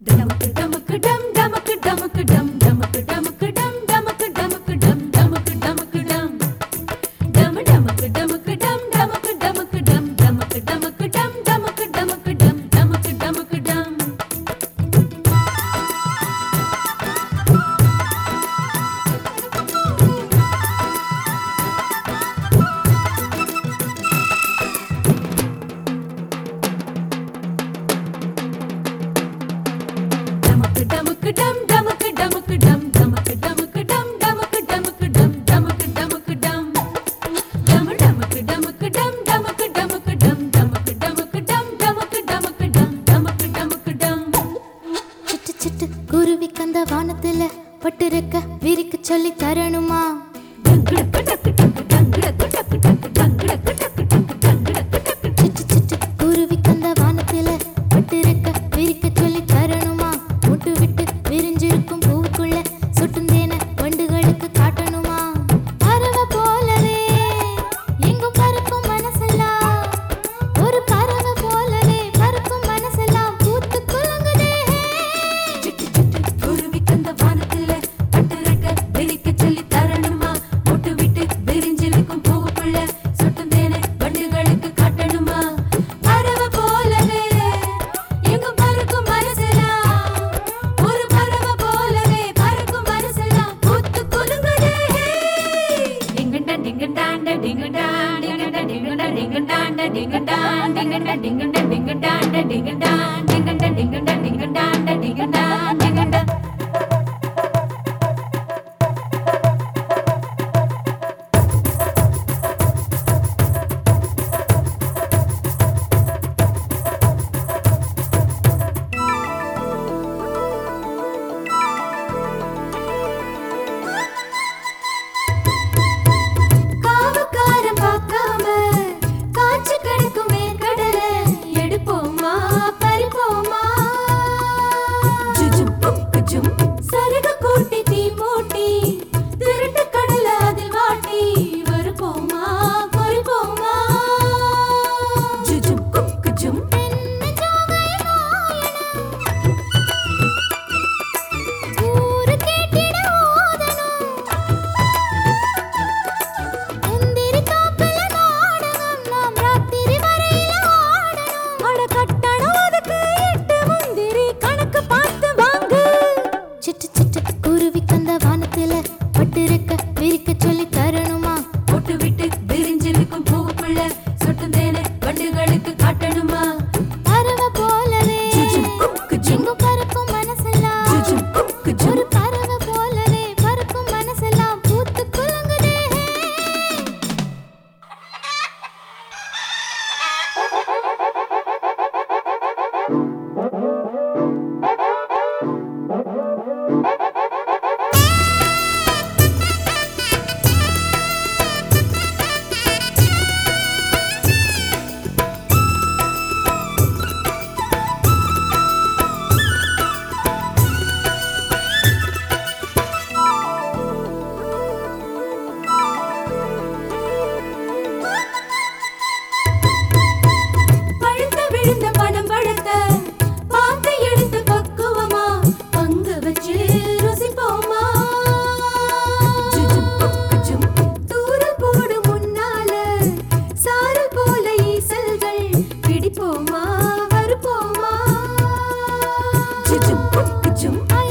damak damak damak damak damak damak டமுக்கு டம் டமுக்கு டமுக்கு டம் டமுக்கு டமுக்கு டம் டமுக்கு டமுக்கு டம் டமுக்கு டமுக்கு டம். டமு டமுக்கு டமுக்கு டம் டமுக்கு டமுக்கு டம் டமுக்கு டமுக்கு டம் டமுக்கு டமுக்கு டம் டமுக்கு டமுக்கு டம். சிட்டு சிட்டு குருவி கந்த வானத்துல பட்டிருக்க விரிக்கு சொல்லி தரணுமா? டக்கு டக்கு டிங்கண்டாண்ட டிங்கண்டான் டிங்கண்ட டிங்கண்ட டிங்கண்டாண்ட டிங்கண்டான் டிங்கண்ட டிங்கண்ட அச்சும் ஐ